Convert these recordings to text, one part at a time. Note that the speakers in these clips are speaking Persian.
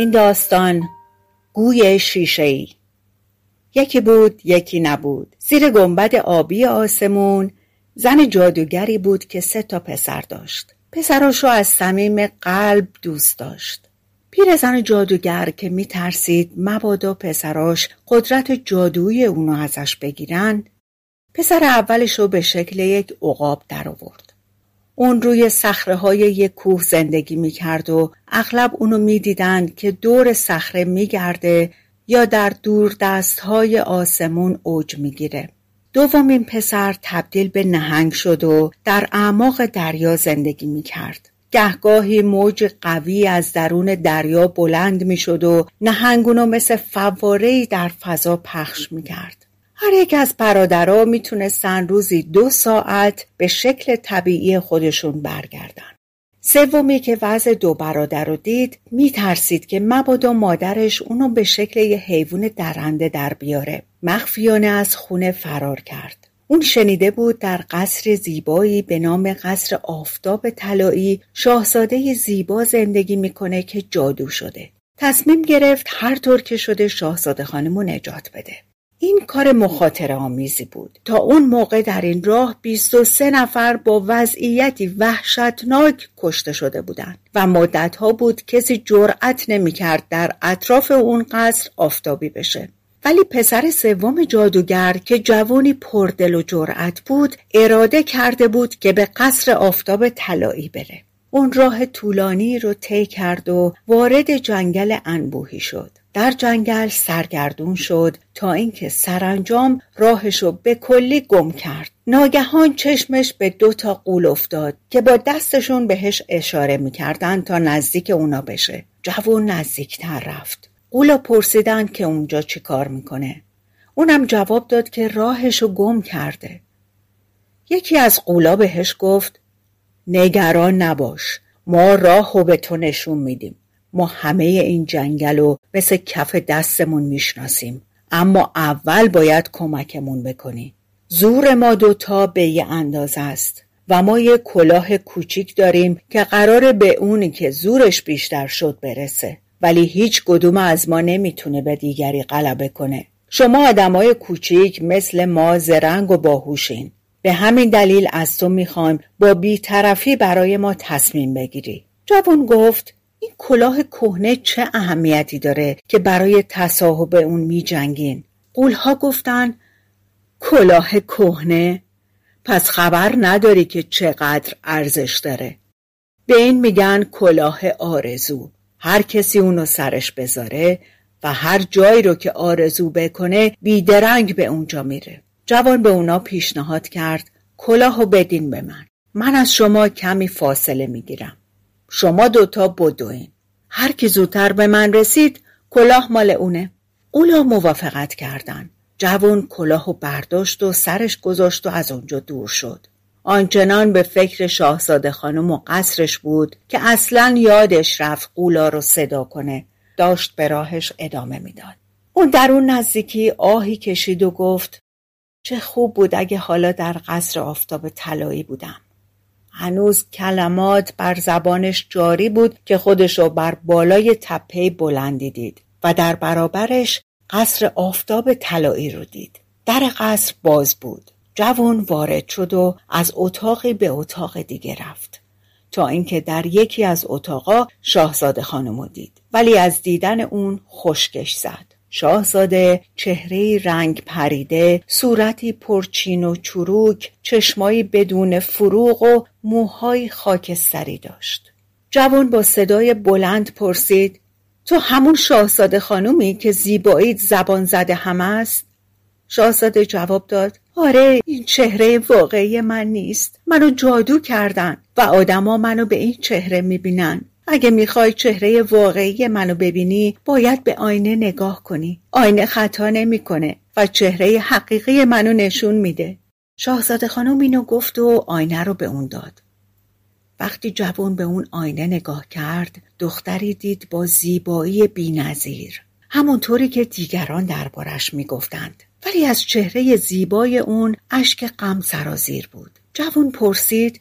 این داستان گوی شیشه ای یکی بود یکی نبود. زیر گنبد آبی آسمون زن جادوگری بود که سه تا پسر داشت. پسراشو از صمیم قلب دوست داشت. زن جادوگر که میترسید مبادا پسراش قدرت جادویی اونو ازش بگیرن پسر اولش رو به شکل یک عقاب در آورد اون روی صخره های یک کوه زندگی می کرد و اغلب اونو می دیدند که دور صخره می گرده یا در دور دست های آسمون اوج می گیره. دومین پسر تبدیل به نهنگ شد و در اعماق دریا زندگی می کرد. گهگاهی موج قوی از درون دریا بلند می شد و نهنگونو مثل فوارهی در فضا پخش می کرد. هر یک از برادرها می‌تونستن روزی دو ساعت به شکل طبیعی خودشون برگردن. سومی که وضع دو برادر رو دید میترسید که مبادا مادرش اونو به شکل یه حیوان درنده در بیاره. مخفیانه از خونه فرار کرد. اون شنیده بود در قصر زیبایی به نام قصر آفتاب طلایی شاهزاده زیبا زندگی می‌کنه که جادو شده. تصمیم گرفت هر طور که شده شاهزاده خانمو نجات بده. کار مخاطره آمیزی بود. تا اون موقع در این راه 23 نفر با وضعیتی وحشتناک کشته شده بودند و مدتها بود کسی جرأت نمی‌کرد در اطراف اون قصر آفتابی بشه. ولی پسر سوم جادوگر که جوانی پردل و جرأت بود اراده کرده بود که به قصر آفتاب طلایی بره. اون راه طولانی رو طی کرد و وارد جنگل انبوهی شد. در جنگل سرگردون شد تا اینکه سرانجام راهشو به کلی گم کرد. ناگهان چشمش به دو تا قول افتاد که با دستشون بهش اشاره می‌کردن تا نزدیک اونا بشه. جوون نزدیکتر رفت. قولا پرسیدن که اونجا چی کار می‌کنه. اونم جواب داد که راهشو گم کرده. یکی از قولا بهش گفت نگران نباش. ما راه به تو نشون میدیم. ما همه این جنگل رو مثل کف دستمون می‌شناسیم. اما اول باید کمکمون بکنی. زور ما دوتا به یه اندازه است و ما یه کلاه کوچیک داریم که قرار به اونی که زورش بیشتر شد برسه. ولی هیچ کدوم از ما نمی‌تونه به دیگری غلبه کنه. شما آدمای کوچیک مثل ما زرنگ و باهوشین. به همین دلیل از تو می‌خوایم با بیطرفی برای ما تصمیم بگیری. جوان گفت این کلاه کهنه چه اهمیتی داره که برای تصاحب اون می جنگین؟ قولها گفتن کلاه کهنه؟ پس خبر نداری که چقدر ارزش داره. به این میگن کلاه آرزو. هر کسی اونو سرش بذاره و هر جایی رو که آرزو بکنه بیدرنگ به اونجا میره. جوان به اونا پیشنهاد کرد کلاهو بدین به من. من از شما کمی فاصله می‌گیرم. شما دوتا بدوین. هر کی زودتر به من رسید کلاه مال اونه. اولا موافقت کردن. جوون کلاه و برداشت و سرش گذاشت و از اونجا دور شد. آنچنان به فکر شاهزاده خانم و قصرش بود که اصلا یادش رفت قولا رو صدا کنه. داشت به راهش ادامه می‌داد. اون در اون نزدیکی آهی کشید و گفت چه خوب بود اگه حالا در قصر آفتاب طلایی بودم. هنوز کلمات بر زبانش جاری بود که خودش بر بالای تپه بلندی دید و در برابرش قصر آفتاب طلایی رو دید. در قصر باز بود. جوان وارد شد و از اتاقی به اتاق دیگه رفت. تا اینکه در یکی از اتاقا شاهزاده خانمو دید. ولی از دیدن اون خشکش زد. شاهزاده چهره رنگ پریده صورتی پرچین و چروک چشمایی بدون فروغ و موهای خاکستری داشت. جوان با صدای بلند پرسید تو همون شاهزاده خانومی که زیباییت زبان زده هم است؟ شاهزاده جواب داد آره این چهره واقعی من نیست. منو جادو کردن و آدما منو به این چهره می‌بینن. اگه می‌خوای چهره واقعی منو ببینی باید به آینه نگاه کنی. آینه خطا نمی‌کنه و چهره حقیقی منو نشون میده. شاهزاده خانم اینو گفت و آینه رو به اون داد. وقتی جوان به اون آینه نگاه کرد دختری دید با زیبایی بینظیر. همونطوری که دیگران دربارش می‌گفتند. ولی از چهره زیبای اون اشک غم سرازیر بود. جوان پرسید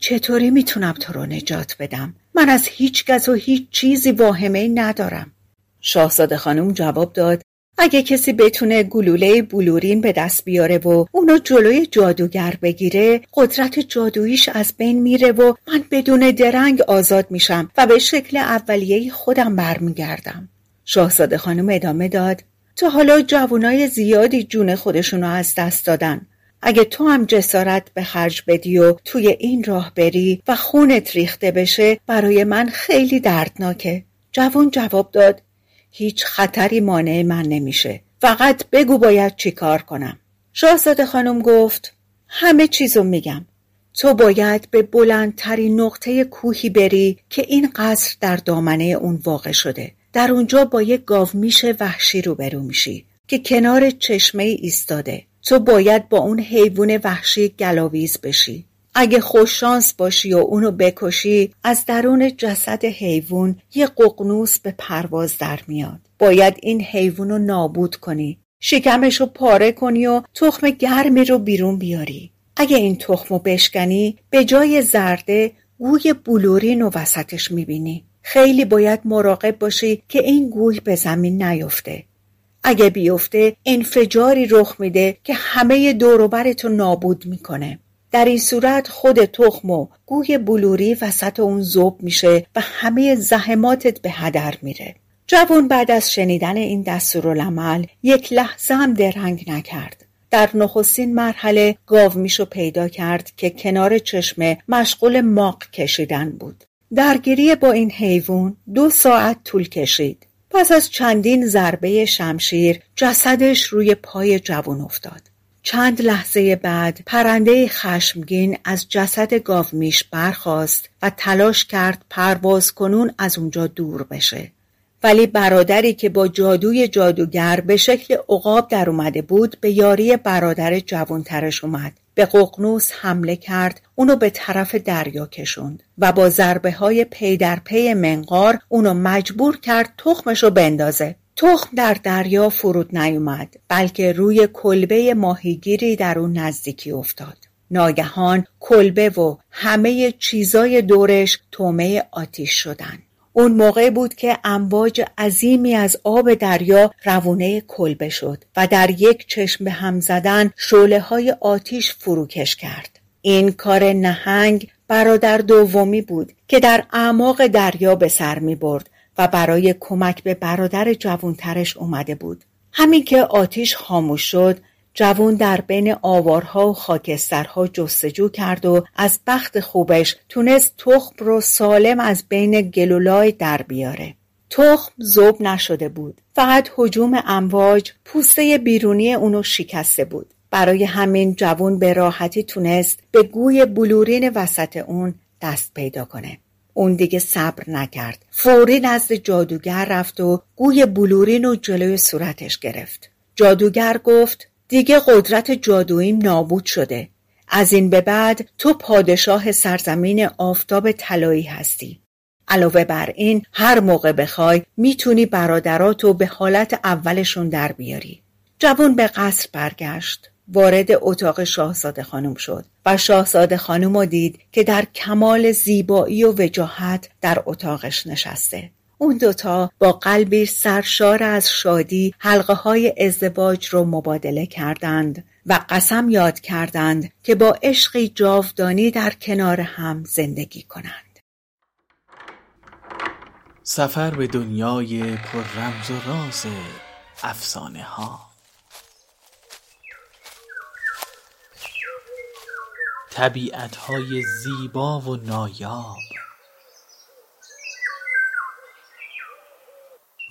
چطوری می‌تونم تو رو نجات بدم؟ من از هیچ کس و هیچ چیزی واهمه ندارم. شاهزاده خانم جواب داد اگه کسی بتونه گلوله بلورین به دست بیاره و اونو جلوی جادوگر بگیره قدرت جادوییش از بین میره و من بدون درنگ آزاد میشم و به شکل اولیه خودم برمیگردم. شاهزاده خانم ادامه داد تا حالا جوانای زیادی جون خودشونو از دست دادن. اگه تو هم جسارت به خرج بدی و توی این راه بری و خونت ریخته بشه برای من خیلی دردناکه. جوان جواب داد هیچ خطری مانع من نمیشه. فقط بگو باید چی کار کنم. شاهزاده خانم گفت همه چیزو میگم. تو باید به بلندترین نقطه کوهی بری که این قصر در دامنه اون واقع شده. در اونجا با یک گاومیش وحشی روبرو میشی که کنار چشمه ایستاده. تو باید با اون حیوان وحشی گلاویز بشی. اگه خوششانس باشی و اونو بکشی از درون جسد حیوان یه ققنوس به پرواز در میاد. باید این حیوان رو نابود کنی. شکمش رو پاره کنی و تخم گرمی رو بیرون بیاری. اگه این تخم رو بشکنی به جای زرده گوی بلورین و وسطش می‌بینی. خیلی باید مراقب باشی که این گوی به زمین نیفته. اگه بیفته انفجاری رخ میده که همه دوروبرتو نابود می‌کنه. در این صورت خود تخم و گوی بلوری وسط اون زوب میشه و همه زحماتت به هدر میره. جوان بعد از شنیدن این دستورالعمل یک لحظه هم درنگ نکرد. در نخستین مرحله گاومیشو پیدا کرد که کنار چشمه مشغول ماق کشیدن بود. درگیری با این حیوان دو ساعت طول کشید. پس از چندین ضربه شمشیر جسدش روی پای جوان افتاد. چند لحظه بعد پرنده خشمگین از جسد گاومیش برخاست و تلاش کرد پرواز کنون از اونجا دور بشه. ولی برادری که با جادوی جادوگر به شکل عقاب در اومده بود به یاری برادر جوانترش اومد. به ققنوس حمله کرد اونو به طرف دریا کشوند و با ضربه های پی در پی منقار اونو مجبور کرد تخمشو بندازه. تخم در دریا فرود نیومد بلکه روی کلبه ماهیگیری در اون نزدیکی افتاد. ناگهان کلبه و همه چیزای دورش تومه آتیش شدن. اون موقع بود که امواج عظیمی از آب دریا روونه کلبه شد و در یک چشم به هم زدن شعله های آتیش فروکش کرد. این کار نهنگ برادر دومی بود که در اعماق دریا به سر می برد و برای کمک به برادر جوانترش اومده بود. همین که آتیش خاموش شد جوون در بین آوارها و خاکسترها جستجو کرد و از بخت خوبش تونست تخم رو سالم از بین گلولای در بیاره. تخم زوب نشده بود. فقط حجوم امواج پوسته بیرونی اونو شکسته بود. برای همین جوون به راحتی تونست به گوی بلورین وسط اون دست پیدا کنه. اون دیگه صبر نکرد. فوری نزد جادوگر رفت و گوی بلورین رو جلوی صورتش گرفت. جادوگر گفت دیگه قدرت جادوییم نابود شده. از این به بعد تو پادشاه سرزمین آفتاب طلایی هستی. علاوه بر این هر موقع بخوای می‌تونی برادراتو به حالت اولشون در بیاری. جوان به قصر برگشت. وارد اتاق شاهزاده خانم شد و شاهزاده خانم دید که در کمال زیبایی و وجاهت در اتاقش نشسته. اون دوتا با قلبی سرشار از شادی حلقه های ازدواج رو مبادله کردند و قسم یاد کردند که با عشقی جاودانی در کنار هم زندگی کنند. سفر به دنیای پر رمز و راز افسانه ها طبیعت های زیبا و نایاب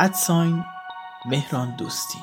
ادساین مهران دوستی.